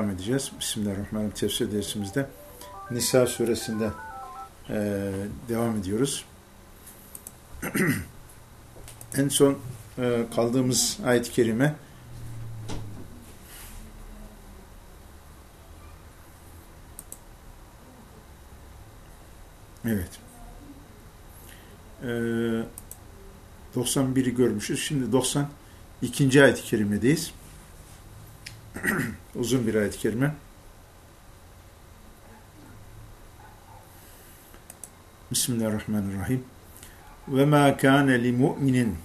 devam edeceğiz. Bismillahirrahmanirrahim. Tefsir dersimizde Nisa suresinde e, devam ediyoruz. en son e, kaldığımız ayet-i kerime Evet. Ee, 91'i görmüşüz. Şimdi 92. ayet-i kerimedeyiz. Uzun bir ayet-i kerime. Bismillahirrahmanirrahim. Ve ma kâne li mu'minin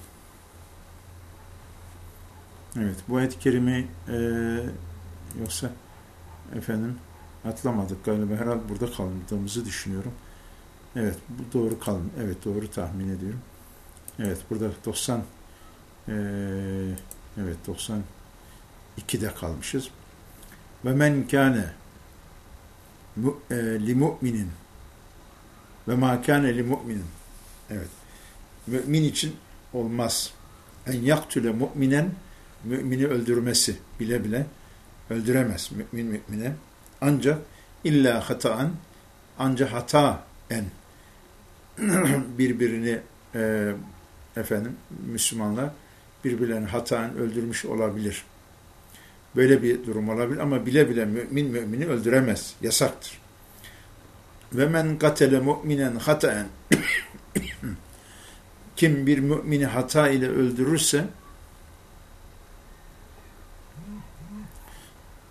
Evet, bu ayet-i kerime e, yoksa efendim atlamadık galiba. Herhalde burada kaldığımızı düşünüyorum. Evet, bu doğru kalın. Evet, doğru tahmin ediyorum. Evet, burada 90 e, evet 90 2'de kalmışız. Ve men kâne e, li mu'minin ve ma kâne li mu'minin evet mümin için olmaz. En yaktüle mu'minen mümini öldürmesi bile bile öldüremez mümin mümine. Ancak illa hataan ancak hata en birbirini e, efendim Müslümanlar birbirlerini hataen öldürmüş olabilir. Böyle bir durum olabilir ama bile bile mümin mümini öldüremez. Yasaktır. Ve men katele mu'minen hataen kim bir mümini hata ile öldürürse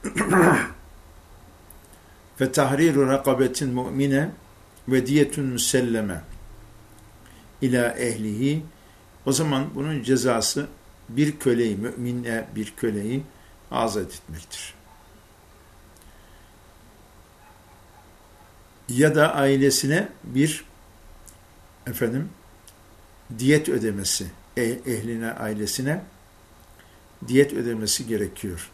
fe tahriru rakabetin mu'mine ve diyetun müselleme ila ehlihi o zaman bunun cezası bir köleyi, mümine bir köleyi azat etmektir. Ya da ailesine bir efendim diyet ödemesi, eh, ehline, ailesine diyet ödemesi gerekiyor.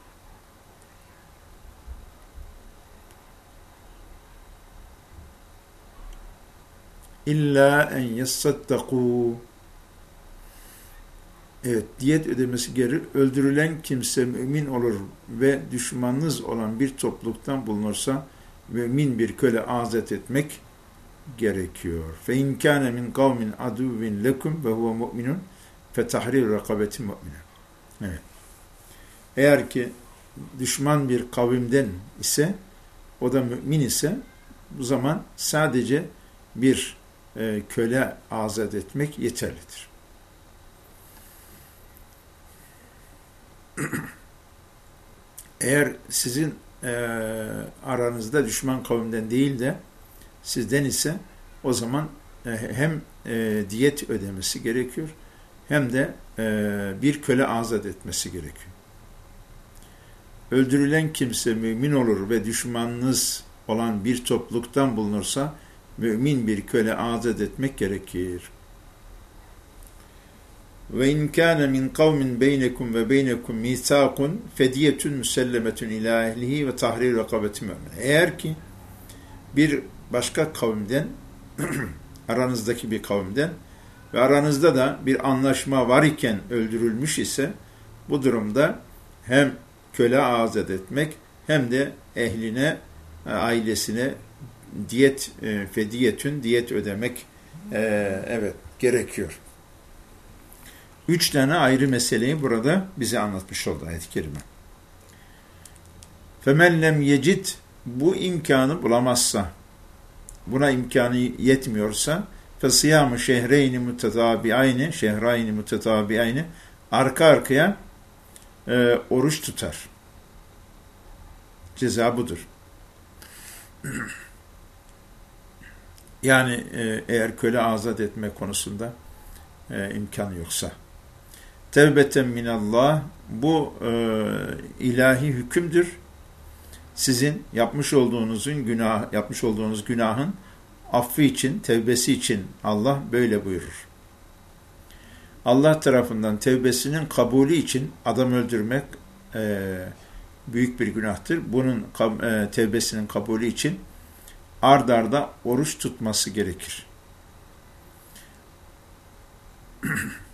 İlla en yassaddakû Evet, diyet ödemesi geri öldürülen kimse mümin olur ve düşmanınız olan bir topluluktan bulunursa mümin bir köle azat etmek gerekiyor. Fe in kana min kavmin aduvin lekum ve huve mu'minun fe tahrir rakabetin mu'mine. Evet. Eğer ki düşman bir kavimden ise o da mümin ise bu zaman sadece bir e, köle azat etmek yeterlidir. Eğer sizin e, aranızda düşman kavimden değil de sizden ise o zaman e, hem e, diyet ödemesi gerekiyor hem de e, bir köle azat etmesi gerekiyor. Öldürülen kimse mümin olur ve düşmanınız olan bir topluluktan bulunursa mümin bir köle azat etmek gerekir. Ve in kana min kavmin beynekum ve beynekum misakun fediyetun musellemetun ila ehlihi ve tahrir rekabeti mümin. Eğer ki bir başka kavimden aranızdaki bir kavimden ve aranızda da bir anlaşma var iken öldürülmüş ise bu durumda hem köle azat etmek hem de ehline, ailesine diyet, e, fediyetün diyet ödemek e, evet gerekiyor. Üç tane ayrı meseleyi burada bize anlatmış oldu ayet-i kerime. فَمَنْ لَمْ يَجِدْ Bu imkanı bulamazsa, buna imkanı yetmiyorsa فَصِيَامُ شَهْرَيْنِ مُتَتَابِعَيْنِ شَهْرَيْنِ مُتَتَابِعَيْنِ Arka arkaya e, oruç tutar. Ceza budur. Yani e, eğer köle azat etme konusunda e, imkan yoksa. Tevbeten minallah bu e, ilahi hükümdür. Sizin yapmış olduğunuzun günah yapmış olduğunuz günahın affı için, tevbesi için Allah böyle buyurur. Allah tarafından tevbesinin kabulü için adam öldürmek e, büyük bir günahtır. Bunun e, tevbesinin kabulü için ard arda oruç tutması gerekir.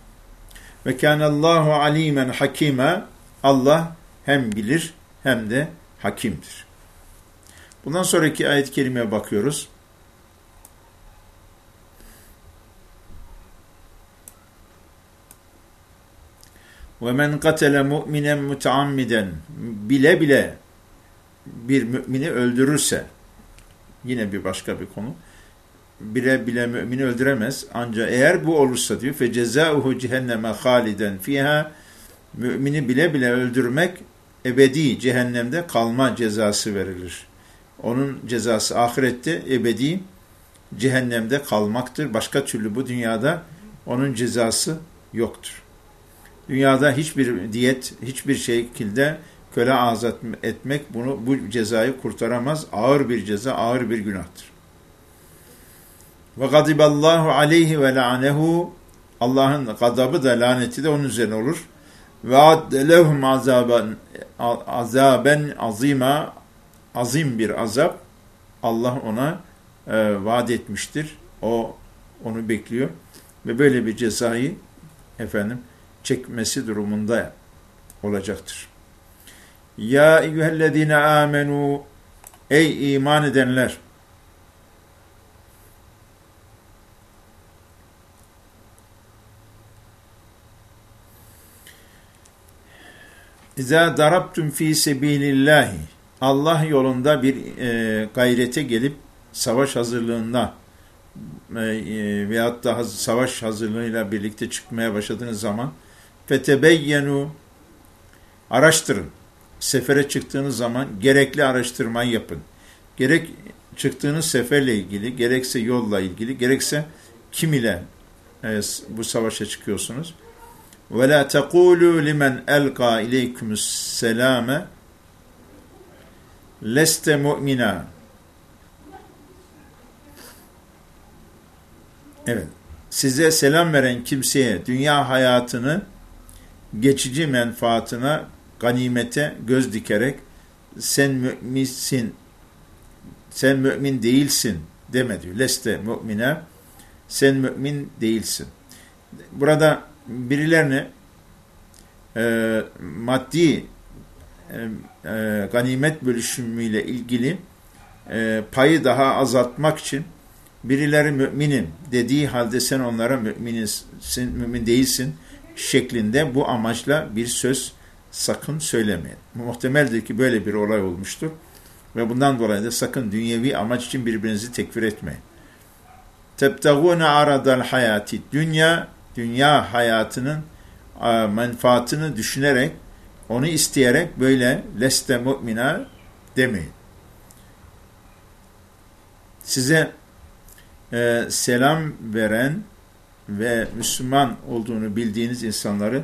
Ve kânallâhu alîmen hakîmâ Allah hem bilir hem de hakimdir. Bundan sonraki ayet-i kerimeye bakıyoruz. Ve men katele mu'minen mutaammiden bile bile bir mümini öldürürse yine bir başka bir konu bile bile mümini öldüremez ancak eğer bu olursa diyor fe cezauhu cehenneme haliden fiha mümini bile bile öldürmek ebedi cehennemde kalma cezası verilir. Onun cezası ahirette ebedi cehennemde kalmaktır. Başka türlü bu dünyada onun cezası yoktur. Dünyada hiçbir diyet, hiçbir şekilde köle azat etmek bunu bu cezayı kurtaramaz. Ağır bir ceza, ağır bir günahtır. Ve gadiballahu aleyhi ve la'anehu Allah'ın gadabı da laneti de onun üzerine olur. Ve adde lehum azaben, azaben azima azim bir azap Allah ona e, vaat etmiştir. O onu bekliyor ve böyle bir cezayı efendim çekmesi durumunda olacaktır. Ya eyyühellezine amenu ey iman edenler İza darabtum fi sebilillahi Allah yolunda bir e, gayrete gelip savaş hazırlığında e, e, veyahut da haz, savaş hazırlığıyla birlikte çıkmaya başladığınız zaman fetebeyyenu araştırın. Sefere çıktığınız zaman gerekli araştırmayı yapın. Gerek çıktığınız seferle ilgili, gerekse yolla ilgili, gerekse kim ile e, bu savaşa çıkıyorsunuz. Ve la tekulu limen elqa ileykümüs selame leste mu'mina. Evet. Size selam veren kimseye dünya hayatını geçici menfaatına, ganimete göz dikerek sen müminsin, sen mümin değilsin demedi. Leste mu'mine, sen mümin değilsin. Burada birilerine e, maddi e, e, ganimet bölüşümüyle ilgili e, payı daha azaltmak için birileri müminim dediği halde sen onlara müminsin, mümin değilsin şeklinde bu amaçla bir söz sakın söylemeyin. Muhtemeldir ki böyle bir olay olmuştur. Ve bundan dolayı da sakın dünyevi amaç için birbirinizi tekfir etmeyin. Tebtagûne aradal hayati. Dünya, dünya hayatının menfaatını düşünerek onu isteyerek böyle leste mu'mina demeyin. Size e, selam veren ve Müslüman olduğunu bildiğiniz insanları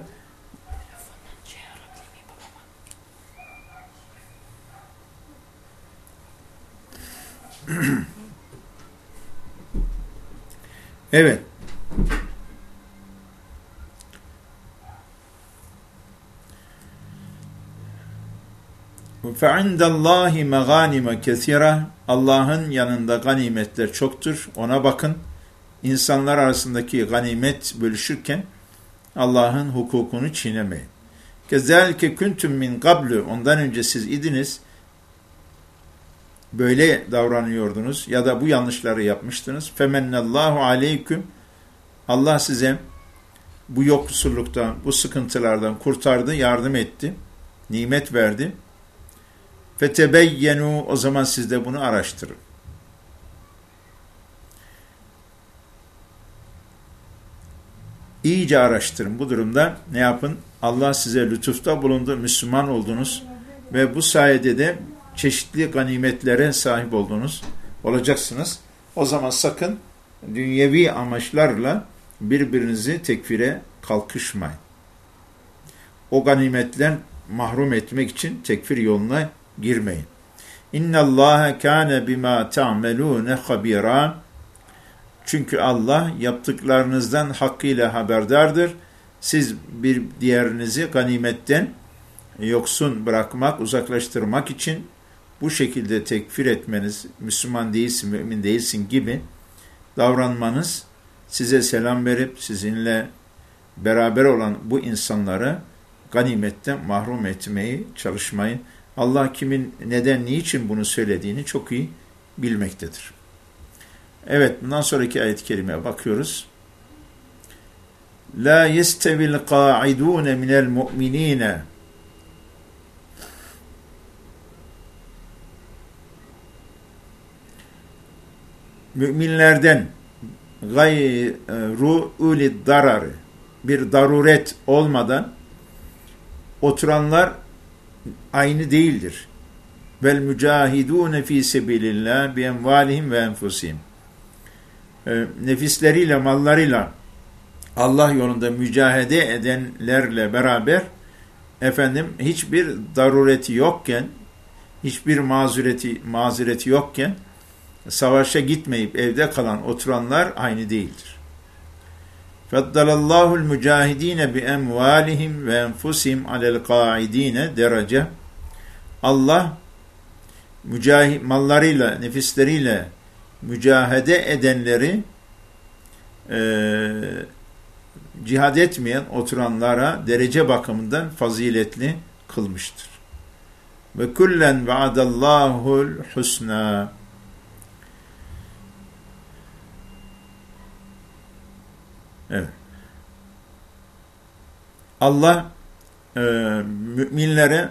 evet فَعِنْدَ اللّٰهِ مَغَانِمَ كَثِيرًا Allah'ın yanında ganimetler çoktur. Ona bakın. İnsanlar arasındaki ganimet bölüşürken Allah'ın hukukunu çiğnemeyin. Kezelke kuntum min qablu ondan önce siz idiniz böyle davranıyordunuz ya da bu yanlışları yapmıştınız. Femennallahu aleyküm Allah size bu yoksulluktan, bu sıkıntılardan kurtardı, yardım etti, nimet verdi. Fetebeyyenu o zaman siz de bunu araştırın. İyice araştırın. Bu durumda ne yapın? Allah size lütufta bulundu, Müslüman oldunuz ve bu sayede de çeşitli ganimetlere sahip oldunuz, olacaksınız. O zaman sakın dünyevi amaçlarla birbirinizi tekfire kalkışmayın. O ganimetler mahrum etmek için tekfir yoluna girmeyin. İnna Allah kana bima ta'melun habira. Çünkü Allah yaptıklarınızdan hakkıyla haberdardır. Siz bir diğerinizi ganimetten yoksun bırakmak, uzaklaştırmak için bu şekilde tekfir etmeniz, Müslüman değilsin, mümin değilsin gibi davranmanız size selam verip sizinle beraber olan bu insanları ganimetten mahrum etmeyi çalışmayın. Allah kimin neden, niçin bunu söylediğini çok iyi bilmektedir. Evet, bundan sonraki ayet-i kerimeye bakıyoruz. La yestevil qa'idun minel mu'minine müminlerden gayru uli dararı bir daruret olmadan oturanlar aynı değildir. Vel mücahidune fi sebilillah bi envalihim ve enfusihim. E, nefisleriyle, mallarıyla Allah yolunda mücahede edenlerle beraber efendim hiçbir darureti yokken, hiçbir mazureti mazureti yokken savaşa gitmeyip evde kalan oturanlar aynı değildir. Feddalallahu mücahidine bi emvalihim ve enfusihim alel kaidine derece. Allah mücahid mallarıyla, nefisleriyle mücahede edenleri e, cihad etmeyen oturanlara derece bakımından faziletli kılmıştır. Ve kullen vaadallahu'l husna. Allah e, müminlere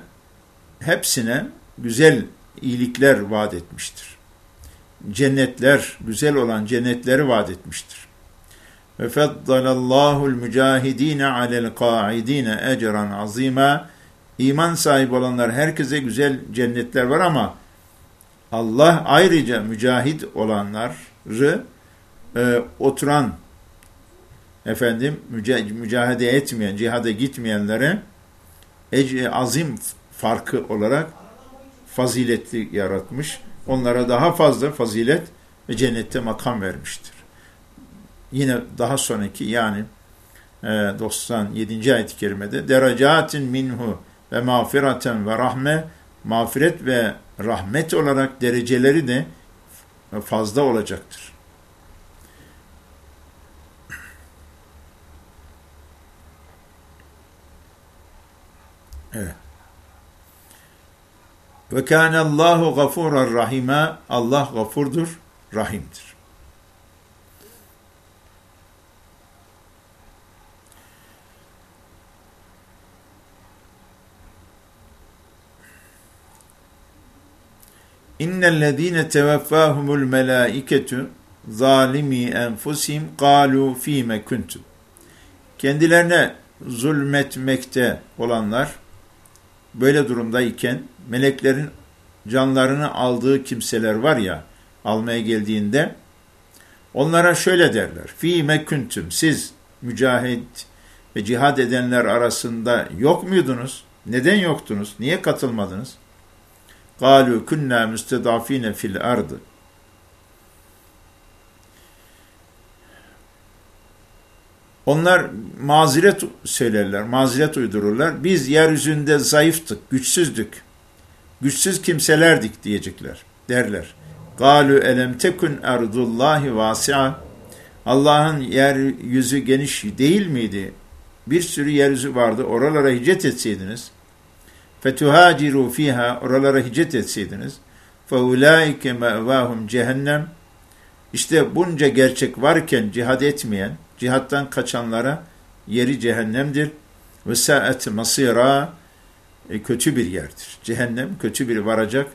hepsine güzel iyilikler vaat etmiştir. Cennetler, güzel olan cennetleri vaat etmiştir. Ve feddalallahu mücahidine alel kaidine ecran azima. İman sahibi olanlar herkese güzel cennetler var ama Allah ayrıca mücahid olanları e, oturan efendim mücahede etmeyen, cihada gitmeyenlere ece azim farkı olarak faziletli yaratmış. Onlara daha fazla fazilet ve cennette makam vermiştir. Yine daha sonraki yani 97. E, ayet-i kerimede derecatin minhu ve mağfireten ve rahme mağfiret ve rahmet olarak dereceleri de fazla olacaktır. Evet. Ve kâne Allahu gafûran rahime. Allah gafurdur, rahimdir. İnnellezîne tevaffâhumul melâiketu zalimi enfusihim kâlû fîme kuntum. Kendilerine zulmetmekte olanlar böyle durumdayken meleklerin canlarını aldığı kimseler var ya almaya geldiğinde onlara şöyle derler. Fi meküntüm siz mücahit ve cihad edenler arasında yok muydunuz? Neden yoktunuz? Niye katılmadınız? Galu kunna müstedafine fil ardı. Onlar mazeret söylerler, mazeret uydururlar. Biz yeryüzünde zayıftık, güçsüzdük. Güçsüz kimselerdik diyecekler, derler. Galu elem tekun erdullahi vasi'a. Allah'ın yeryüzü geniş değil miydi? Bir sürü yeryüzü vardı. Oralara hicret etseydiniz. Fetuhaciru fiha. Oralara hicret etseydiniz. Feulaike me'vahum cehennem. İşte bunca gerçek varken cihad etmeyen, cihattan kaçanlara yeri cehennemdir. Ve saat masira e, kötü bir yerdir. Cehennem kötü bir varacak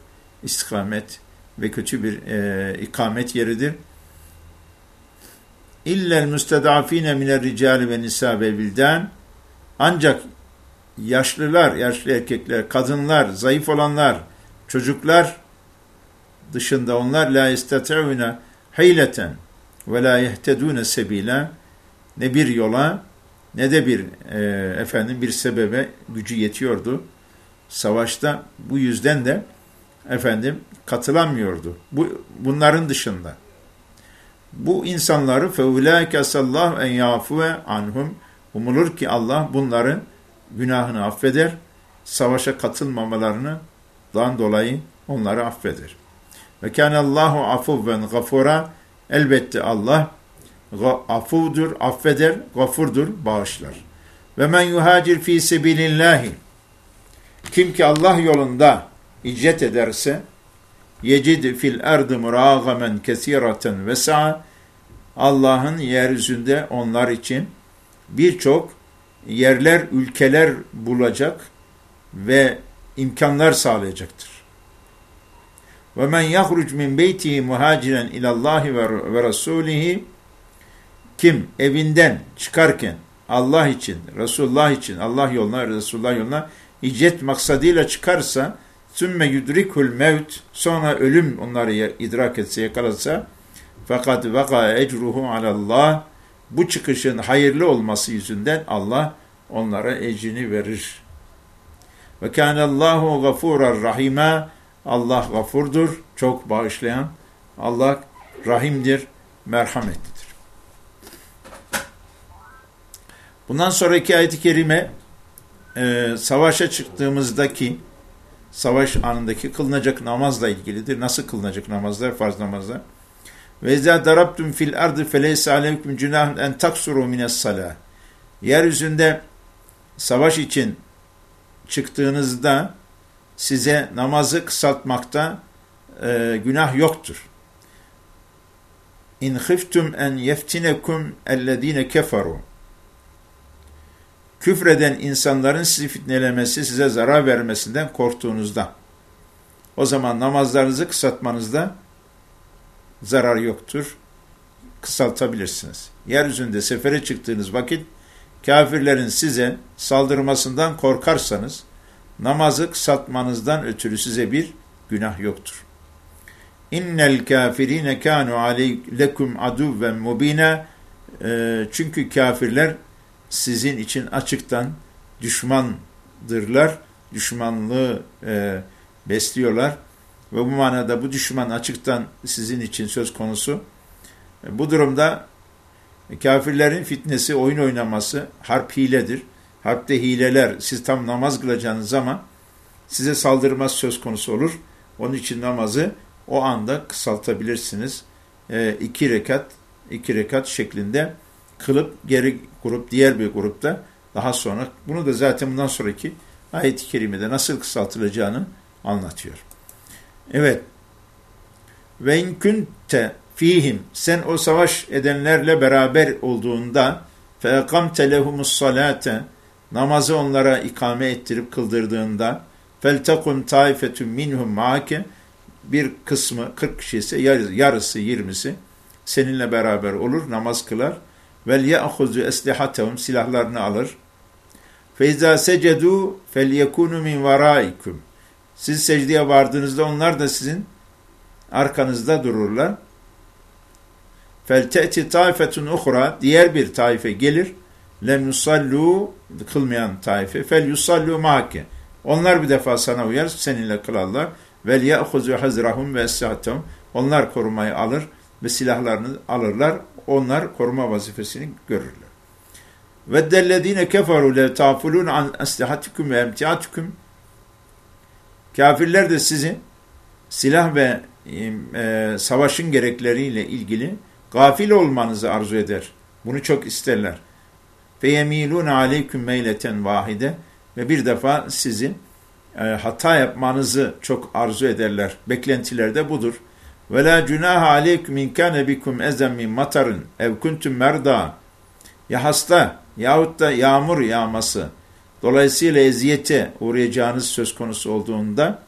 istikamet ve kötü bir e, ikamet yeridir. İllel müstedafine miner ricali ve nisa ve bilden ancak yaşlılar, yaşlı erkekler, kadınlar, zayıf olanlar, çocuklar dışında onlar la istat'una hayleten ve la yehtedune sebila ne bir yola ne de bir e, efendim bir sebebe gücü yetiyordu. Savaşta bu yüzden de efendim katılamıyordu. Bu bunların dışında. Bu insanları feulâke sallahu en yâfuve anhum umulur ki Allah bunların günahını affeder. Savaşa katılmamalarını dan dolayı onları affeder. Ve kânallâhu afuvven gafura elbette Allah afudur, affeder, gafurdur, bağışlar. Ve men yuhacir fi sebilillahi kim ki Allah yolunda icret ederse yecid fil erdi muragamen kesiraten vesa'a Allah'ın yeryüzünde onlar için birçok yerler, ülkeler bulacak ve imkanlar sağlayacaktır. Ve men yahruc min beytihi muhaciren ilallahi ve rasulihi kim evinden çıkarken Allah için, Resulullah için, Allah yoluna, Resulullah yoluna hicret maksadıyla çıkarsa sümme yudrikul mevt sonra ölüm onları idrak etse, yakalasa fakat vaka ecruhu alallah bu çıkışın hayırlı olması yüzünden Allah onlara ecrini verir. Ve kânallâhu gafûrar rahîmâ Allah gafurdur, çok bağışlayan. Allah rahimdir, merhametlidir. Bundan sonraki ayet-i kerime e, savaşa çıktığımızdaki savaş anındaki kılınacak namazla ilgilidir. Nasıl kılınacak namazlar, farz namazlar? Ve izâ darabtum fil ardı feleyse aleyküm cünahun en taksuru mines salah. Yeryüzünde savaş için çıktığınızda size namazı kısaltmakta e, günah yoktur. İn khiftum en yeftinekum ellezine keferu. Küfreden insanların sizi fitnelemesi, size zarar vermesinden korktuğunuzda. O zaman namazlarınızı kısaltmanızda zarar yoktur. Kısaltabilirsiniz. Yeryüzünde sefere çıktığınız vakit kafirlerin size saldırmasından korkarsanız namazı kısaltmanızdan ötürü size bir günah yoktur. İnnel kafirine kanu aleykum aduven mubina ee, çünkü kafirler sizin için açıktan düşmandırlar. Düşmanlığı e, besliyorlar. Ve bu manada bu düşman açıktan sizin için söz konusu. Bu durumda kafirlerin fitnesi, oyun oynaması harp hiledir. Harpte hileler, siz tam namaz kılacağınız zaman size saldırmaz söz konusu olur. Onun için namazı o anda kısaltabilirsiniz. E, iki rekat, iki rekat şeklinde kılıp geri grup, diğer bir grupta daha sonra, bunu da zaten bundan sonraki ayet-i kerimede nasıl kısaltılacağını anlatıyor. Evet. Ve in kunte fihim sen o savaş edenlerle beraber olduğunda fe ekamte salate namazı onlara ikame ettirip kıldırdığında feltekum taifetun minhum maake bir kısmı 40 kişi ise yarısı 20'si seninle beraber olur namaz kılar vel ya'huzu eslihatehum silahlarını alır. Feyza secedu fel min varaikum. Siz secdeye vardığınızda onlar da sizin arkanızda dururlar. Felteti taifetun uhra diğer bir taife gelir. Lem yusallu kılmayan taife fel yusallu mahke. Onlar bir defa sana uyar, seninle kılarlar. Vel ya'huzu hazrahum ve eslihatehum. Onlar korumayı alır ve silahlarını alırlar Onlar koruma vazifesini görürler. Ve dellezine keferu le tafulun an aslihatikum ve emtiatikum Kafirler de sizi silah ve e, savaşın gerekleriyle ilgili gafil olmanızı arzu eder. Bunu çok isterler. فَيَم۪يلُونَ عَلَيْكُمْ meyleten vahide Ve bir defa sizi e, hata yapmanızı çok arzu ederler. Beklentiler de budur. Ve la cunaha aleykum in kana bikum ezen min matarın ev kuntum merda. Ya hasta yahut da yağmur yağması. Dolayısıyla eziyete uğrayacağınız söz konusu olduğunda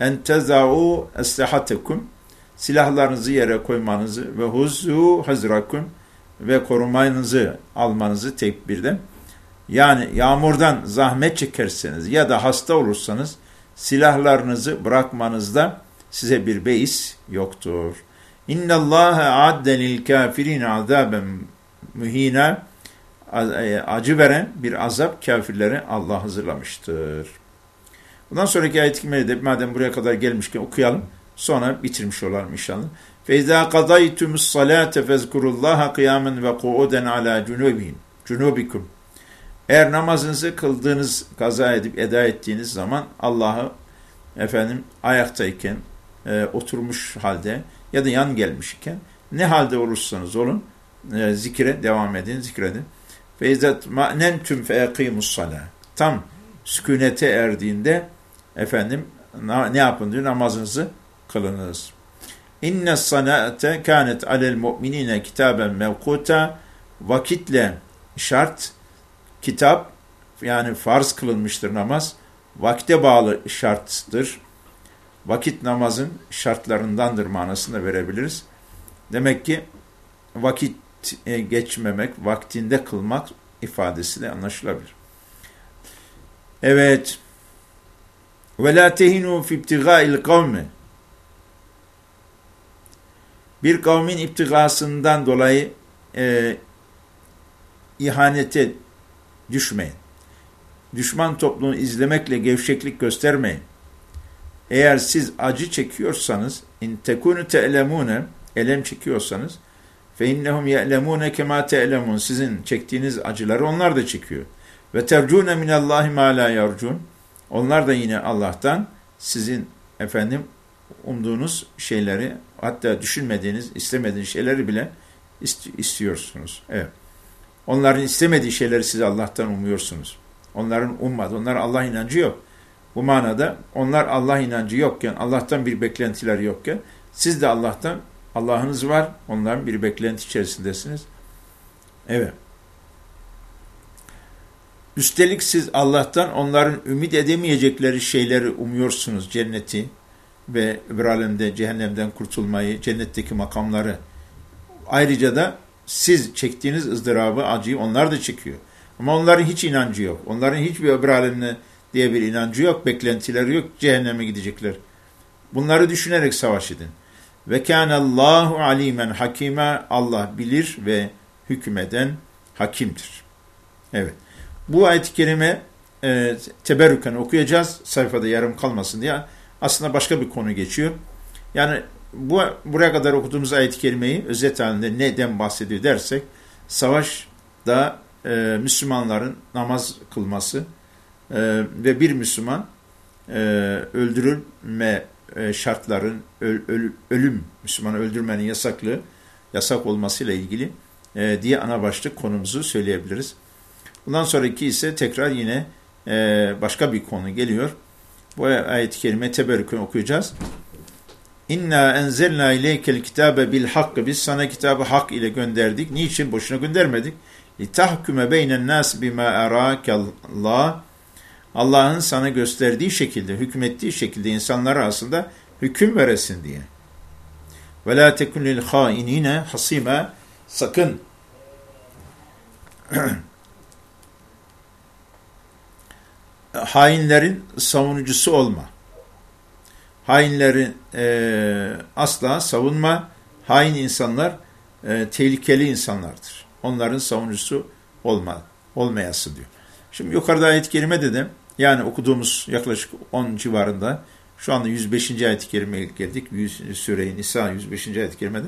en tezau eslihatekum silahlarınızı yere koymanızı ve huzu hazrakum ve korumanızı almanızı tek birden. Yani yağmurdan zahmet çekerseniz ya da hasta olursanız silahlarınızı bırakmanızda size bir beis yoktur. İnna Allah adde lil kafirin azaben muhina e, acı veren bir azap kafirlere Allah hazırlamıştır. Bundan sonraki ayet-i de madem buraya kadar gelmişken okuyalım. Sonra bitirmiş olalım inşallah. فَاِذَا قَضَيْتُمُ الصَّلَاةَ فَذْكُرُوا اللّٰهَ قِيَامًا وَقُعُودًا عَلَى جُنُوبِهِمْ جُنُوبِكُمْ Eğer namazınızı kıldığınız, kaza edip eda ettiğiniz zaman Allah'ı efendim ayaktayken, e, oturmuş halde ya da yan gelmişken ne halde olursanız olun e, zikre devam edin, zikredin. Feyzat ma'nentüm fe ekimus Tam sükunete erdiğinde efendim ne yapın diyor? Namazınızı kılınız. İnne sanate kânet alel mu'minine kitaben mevkuta vakitle şart kitap yani farz kılınmıştır namaz. Vakte bağlı şarttır. Vakit namazın şartlarındandır manasını verebiliriz. Demek ki vakit e, geçmemek, vaktinde kılmak ifadesi de anlaşılabilir. Evet. Ve la tehinu fi ibtigâil kavmi. Bir kavmin iptigasından dolayı e, ihanete düşmeyin. Düşman topluluğunu izlemekle gevşeklik göstermeyin. Eğer siz acı çekiyorsanız, in tekunu te'lemune, elem çekiyorsanız, fe innehum ye'lemune kema te'lemun. Sizin çektiğiniz acıları onlar da çekiyor. Ve tercune minallahi ma la yarcun. Onlar da yine Allah'tan sizin efendim umduğunuz şeyleri hatta düşünmediğiniz, istemediğiniz şeyleri bile istiyorsunuz. Evet. Onların istemediği şeyleri siz Allah'tan umuyorsunuz. Onların ummadı. Onlar Allah inancı yok. Bu manada onlar Allah inancı yokken, Allah'tan bir beklentiler yokken, siz de Allah'tan, Allah'ınız var, onların bir beklenti içerisindesiniz. Evet. Üstelik siz Allah'tan onların ümit edemeyecekleri şeyleri umuyorsunuz. Cenneti ve bir alemde cehennemden kurtulmayı, cennetteki makamları. Ayrıca da siz çektiğiniz ızdırabı, acıyı onlar da çekiyor. Ama onların hiç inancı yok. Onların hiçbir öbür alemde diye bir inancı yok, beklentileri yok, cehenneme gidecekler. Bunları düşünerek savaş edin. Ve kânallâhu alîmen hakîme Allah bilir ve hükmeden hakimdir. Evet. Bu ayet-i kerime e, teberrüken okuyacağız. Sayfada yarım kalmasın diye. Aslında başka bir konu geçiyor. Yani bu buraya kadar okuduğumuz ayet-i kerimeyi özet halinde neden bahsediyor dersek, savaşta e, Müslümanların namaz kılması e, ve bir Müslüman e, öldürülme e, şartların öl, öl, ölüm, Müslümanı öldürmenin yasaklığı, yasak olmasıyla ilgili e, diye ana başlık konumuzu söyleyebiliriz. Bundan sonraki ise tekrar yine e, başka bir konu geliyor. Bu ayet-i kerime teberrükünü okuyacağız. İnna enzelna ileykel kitabe bil hakkı. Biz sana kitabı hak ile gönderdik. Niçin? Boşuna göndermedik. Litahküme beynen nas bima erakallah. Allah'ın sana gösterdiği şekilde, hükmettiği şekilde insanlar arasında hüküm veresin diye. Tekun lil hainine hasime. Sakın hainlerin savunucusu olma. Hainleri e, asla savunma. Hain insanlar e, tehlikeli insanlardır. Onların savunucusu olma, olmayası diyor. Şimdi yukarıda ayet-i kerime dedim. Yani okuduğumuz yaklaşık 10 civarında şu anda 105. ayet-i kerimeye geldik. Süre-i Nisa 105. ayet-i kerimede.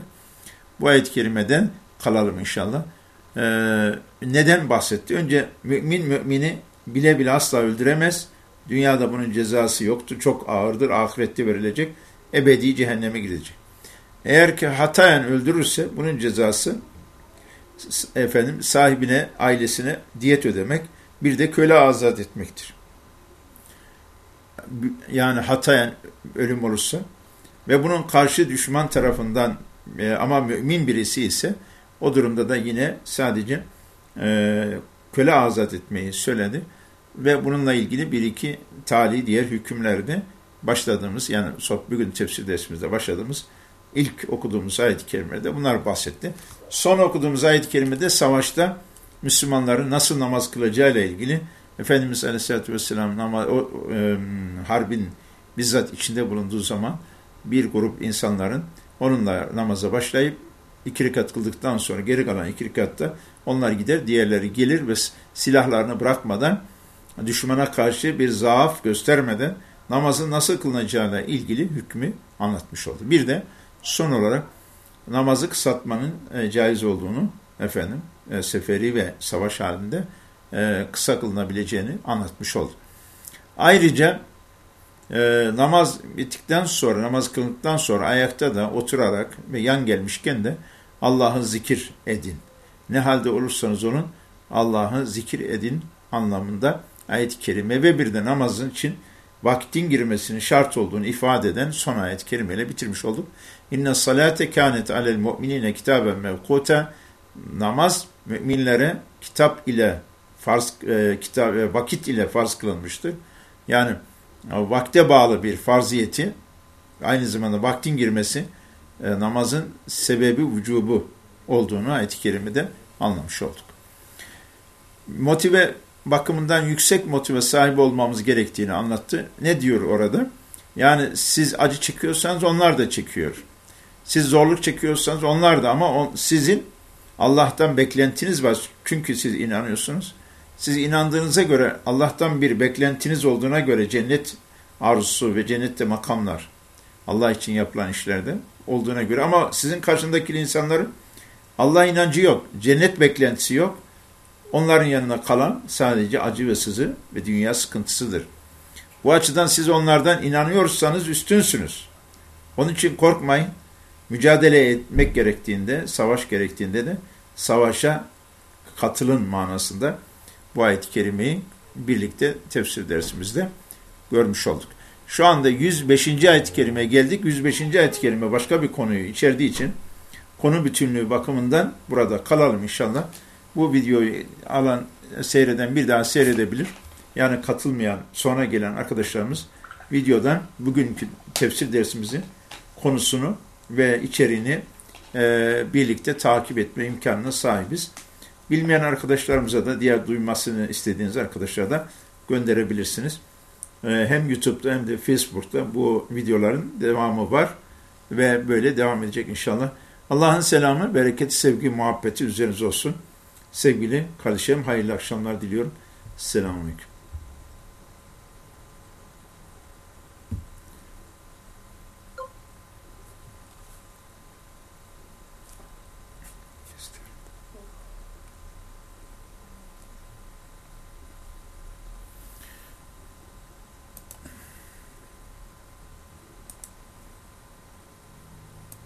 Bu ayet-i kerimeden kalalım inşallah. Ee, neden bahsetti? Önce mümin mümini bile bile asla öldüremez. Dünyada bunun cezası yoktur. Çok ağırdır. Ahirette verilecek. Ebedi cehenneme gidecek. Eğer ki hatayen öldürürse bunun cezası efendim sahibine, ailesine diyet ödemek, bir de köle azat etmektir. Yani hatayen ölüm olursa ve bunun karşı düşman tarafından e, ama mümin birisi ise o durumda da yine sadece e, köle azat etmeyi söyledi ve bununla ilgili bir iki tali diğer hükümlerde başladığımız yani bugün tefsir dersimizde başladığımız ilk okuduğumuz ayet-i kerimede bunlar bahsetti. Son okuduğumuz ayet-i kerimede savaşta Müslümanların nasıl namaz kılacağıyla ilgili Efendimiz Aleyhisselatü Vesselam namaz, o, e, harbin bizzat içinde bulunduğu zaman bir grup insanların onunla namaza başlayıp iki rekat kıldıktan sonra geri kalan iki rekatta onlar gider, diğerleri gelir ve silahlarını bırakmadan düşmana karşı bir zaaf göstermeden namazın nasıl kılınacağıyla ilgili hükmü anlatmış oldu. Bir de son olarak namazı kısaltmanın e, caiz olduğunu efendim e, seferi ve savaş halinde e, kısa kılınabileceğini anlatmış oldu. Ayrıca e, namaz bittikten sonra, namaz kılındıktan sonra ayakta da oturarak ve yan gelmişken de Allah'ı zikir edin. Ne halde olursanız onun Allah'ı zikir edin anlamında ayet-i kerime ve bir de namazın için vaktin girmesinin şart olduğunu ifade eden son ayet kerimeyle bitirmiş olduk. İnne salate kânet alel mu'minine kitaben mevkuta namaz müminlere kitap ile farz e, kitap e, vakit ile farz kılınmıştır. Yani e, vakte bağlı bir farziyeti aynı zamanda vaktin girmesi e, namazın sebebi vücubu olduğunu ayet-i kerimede anlamış olduk. Motive bakımından yüksek motive sahibi olmamız gerektiğini anlattı. Ne diyor orada? Yani siz acı çekiyorsanız onlar da çekiyor. Siz zorluk çekiyorsanız onlar da ama on, sizin Allah'tan beklentiniz var. Çünkü siz inanıyorsunuz. Siz inandığınıza göre Allah'tan bir beklentiniz olduğuna göre cennet arzusu ve cennette makamlar Allah için yapılan işlerde olduğuna göre ama sizin karşındaki insanların Allah inancı yok, cennet beklentisi yok. Onların yanına kalan sadece acı ve sızı ve dünya sıkıntısıdır. Bu açıdan siz onlardan inanıyorsanız üstünsünüz. Onun için korkmayın. Mücadele etmek gerektiğinde, savaş gerektiğinde de savaşa katılın manasında bu ayet-i kerimeyi birlikte tefsir dersimizde görmüş olduk. Şu anda 105. ayet-i kerimeye geldik. 105. ayet-i kerime başka bir konuyu içerdiği için konu bütünlüğü bakımından burada kalalım inşallah. Bu videoyu alan, seyreden bir daha seyredebilir. Yani katılmayan, sonra gelen arkadaşlarımız videodan bugünkü tefsir dersimizin konusunu ve içeriğini e, birlikte takip etme imkanına sahibiz. Bilmeyen arkadaşlarımıza da diğer duymasını istediğiniz arkadaşlara da gönderebilirsiniz. E, hem YouTube'da hem de Facebook'ta bu videoların devamı var ve böyle devam edecek inşallah. Allah'ın selamı, bereketi, sevgi, muhabbeti üzerinize olsun. Sevgili kardeşlerim hayırlı akşamlar diliyorum. Selamun Aleyküm.